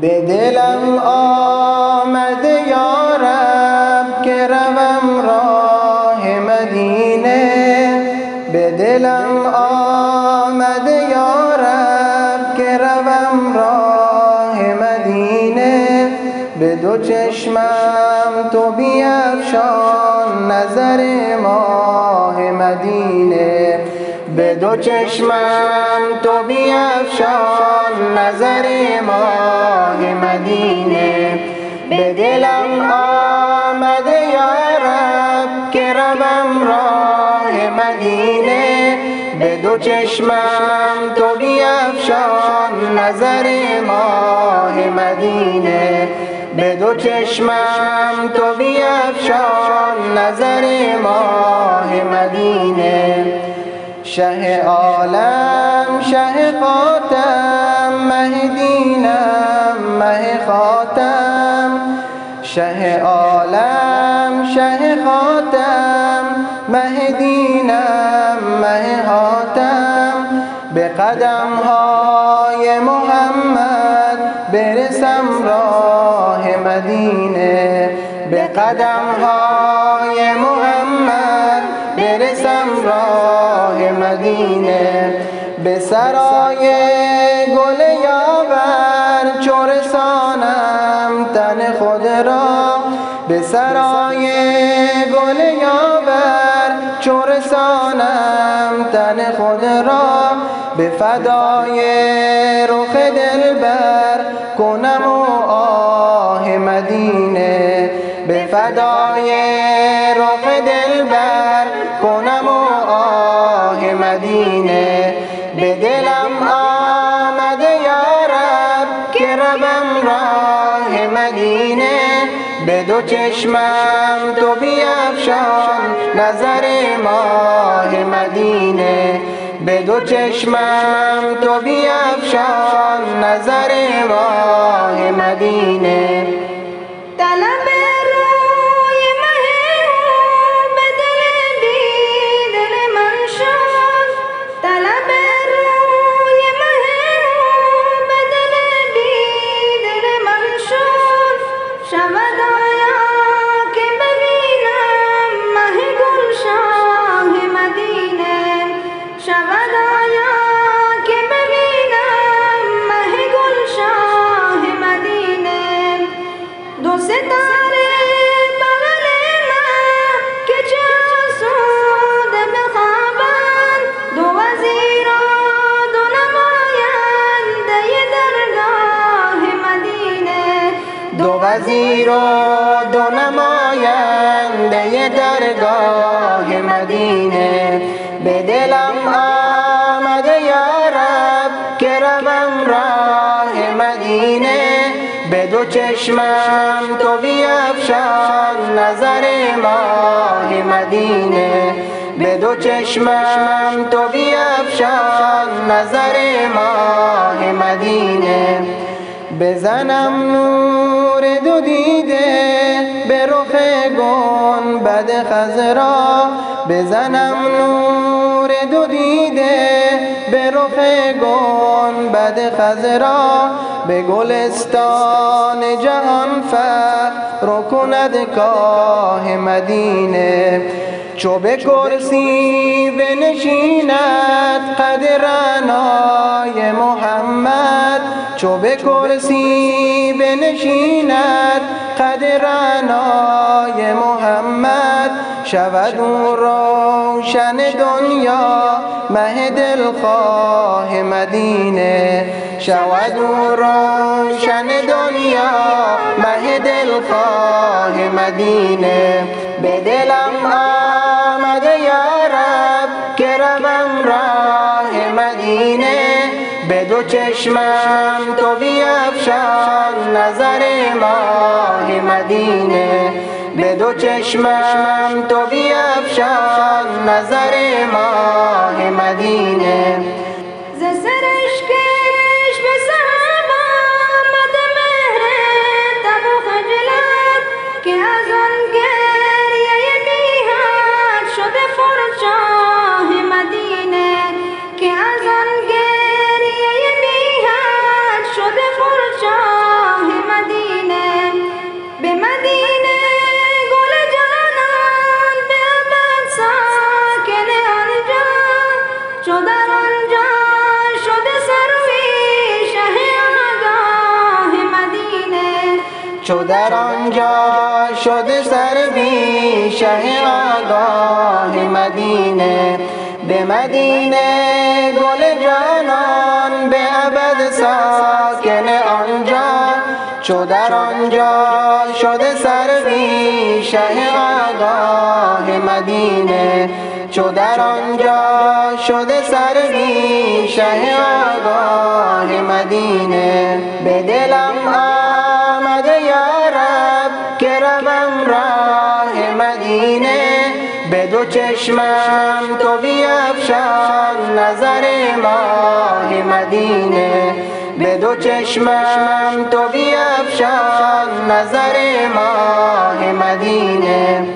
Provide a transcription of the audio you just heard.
به دلم آمده یارب که روم راه مدینه. به دلم آمده یارب که روم راه مدینه. به دو چشمم تو بیفشان نظر ماه مدینه. به دو چشمم تو بیفشان نظر ماه مدینه. به دلم آمده یارب که روم راه مدینه. به دو چشمم تو بیفشان نظر ماه مدینه. به دو چشمم تو بیفشان نظر ماه مدینه. شه عالم شه خاتم مهدینم مه خاتم. شه عالم شه خاتم مهدینم مه خاتم. به قدم های محمد برسم راه مدینه. به قدم های محمد برسم راه مدینه. به سرای گل یاور چورسانم تن خود را. به سرای گل یاور چورسانم تن خود را. به فدای رخ دلبر مدینه. به دلم آمده یارب که روم راه مدینه. به دو چشمم تو بیفشان نظر ماه مدینه. به دو چشمم تو بیفشان نظر ماه مدینه. شود آیا که ببینم مه گلشاه مدینه. دو ستاره بغل من که چه آسوده بخوابند دو وزیر و دو نماینده درگاه مدینه. دو وزیر و دو نماینده درگاه مدینه. دلم آمده یارب که روم راه مدینه به دو چشمم تو بیفشان نظر ماه مدینه به دو چشمم تو بیفشان نظر ماه مدینه بزنم نور دو دیده به رخ گنبد خزرا بزنم نور دو دیده به رخ گنبد خزرا به گلستان جهان فخر کند کاه مدینه. چو به کرسی بنشیند قدر رعنای محمد. چو به کرسی بنشیند قدر رعنای محمد. شود او روشن دنیا مه دلخواه مدینه. شود او روشن دنیا مه دلخواه مدینه. به دلم آمده یارب که روم راه مدینه. به دو چشمم تو بیفشان نظر ماه مدینه. به دو چشمم تو بیفشان نظر ماه مدینه. چو در آنجا شده سر بی شه آگاه مدینه به مدینه گل جانان به ابد ساکن آنجا چو در آنجا شده سر بی شه آگاه مدینه چو در آنجا شده سر بی شه آگاه مدینه. به دلم آمده چشمم تو بیافشان نظر ماه مدینه. به دو چشمم تو بیافشان نظر ماه مدینه.